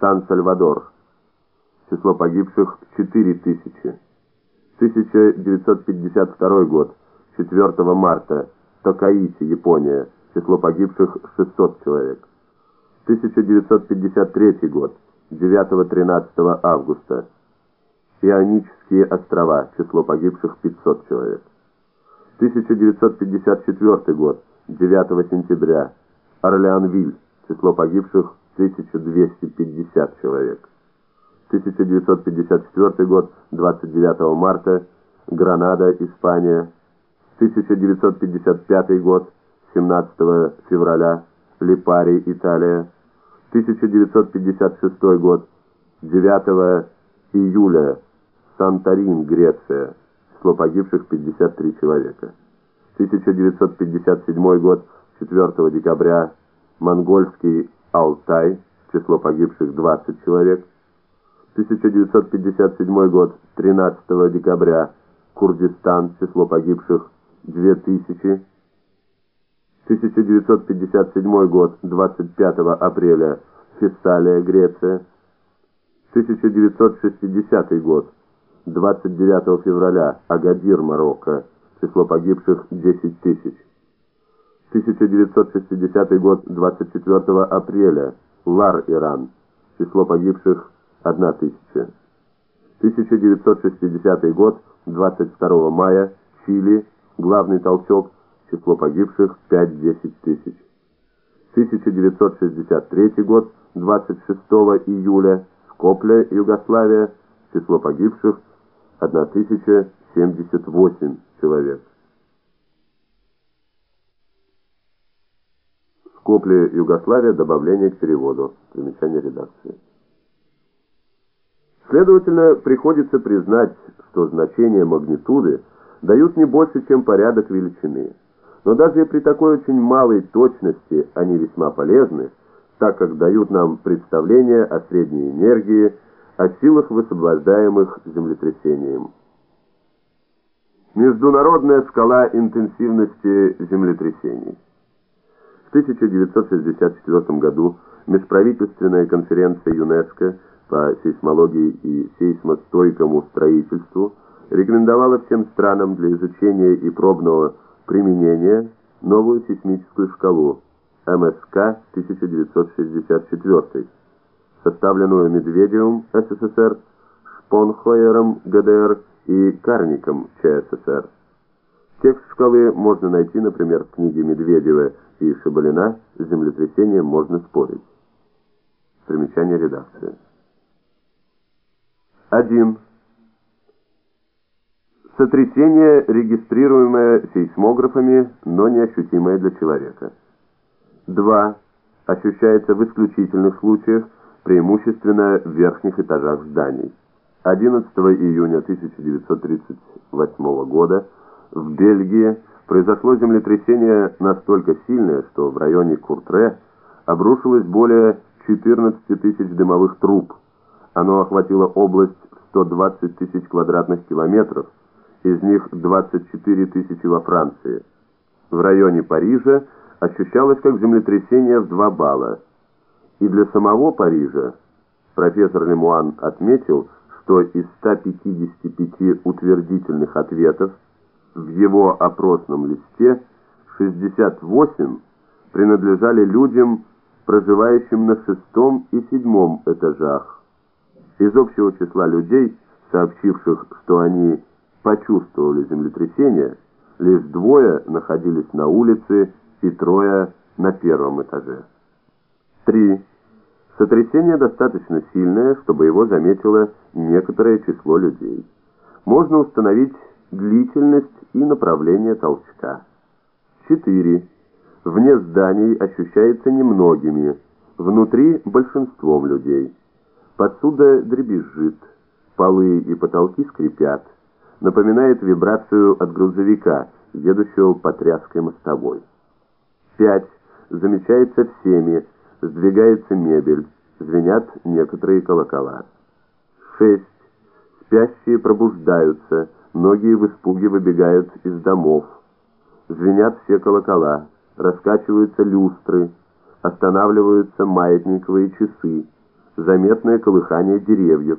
Сан-Сальвадор. Число погибших 4000. 1952 год. 4 марта. Токаити, Япония. Число погибших 600 человек. 1953 год. 9-13 августа. Ионические острова. Число погибших 500 человек. 1954 год. 9 сентября. Орлеанвиль. Число погибших 1250 человек. 1954 год, 29 марта, Гранада, Испания. 1955 год, 17 февраля, Липари, Италия. 1956 год, 9 июля, Санторин, Греция. Число погибших 53 человека. 1957 год, 4 декабря, Монгольский Алтай, число погибших 20 человек. 1957 год, 13 декабря, Курдистан, число погибших 2000. 1957 год, 25 апреля, Фессалия, Греция. 1960 год, 29 февраля, Агадир, Марокко, число погибших 10 тысяч. 1960 год, 24 апреля, Лар, Иран, число погибших 1 тысяча. 1960 год, 22 мая, Чили, главный толчок, число погибших 5-10 тысяч. 1963 год, 26 июля, Скопле, Югославия, число погибших 1078 человек. Скопле, Югославия, добавление к переводу. Примечание редакции. Следовательно, приходится признать, что значения магнитуды дают не больше, чем порядок величины. Но даже при такой очень малой точности они весьма полезны, так как дают нам представление о средней энергии, о силах, высвобождаемых землетрясением. Международная скала интенсивности землетрясений. В 1964 году Межправительственная конференция ЮНЕСКО по сейсмологии и сейсмостойкому строительству рекомендовала всем странам для изучения и пробного применения новую сейсмическую шкалу МСК 1964, составленную Медведевым СССР, Шпонхойером ГДР и Карником ЧССР. Текст шкалы можно найти, например, в книге Медведева и Шабалина «С землетрясением можно спорить». Примечание редакции. 1. Сотрясение, регистрируемое сейсмографами, но неощутимое для человека. 2. Ощущается в исключительных случаях, преимущественно в верхних этажах зданий. 11 июня 1938 года в Бельгии произошло землетрясение настолько сильное, что в районе Куртре обрушилось более 14 тысяч дымовых труб. Оно охватило область в 120 тысяч квадратных километров, из них 24 тысячи во Франции. В районе Парижа ощущалось как землетрясение в 2 балла. И для самого Парижа профессор Лемуан отметил, что из 155 утвердительных ответов в его опросном листе 68 принадлежали людям, проживающим на шестом и седьмом этажах. Из общего числа людей, сообщивших, что они почувствовали землетрясение, лишь двое находились на улице и трое на первом этаже. 3. Сотрясение достаточно сильное, чтобы его заметило некоторое число людей. Можно установить длительность и направление толчка. 4. Вне зданий ощущается немногими, внутри большинством людей. Посуда дребезжит, полы и потолки скрипят, напоминает вибрацию от грузовика, едущего по тряской мостовой. 5. Замечается всеми, сдвигается мебель, звенят некоторые колокола. 6. Спящие пробуждаются, многие в испуге выбегают из домов. Звенят все колокола, раскачиваются люстры, останавливаются маятниковые часы, заметное колыхание деревьев.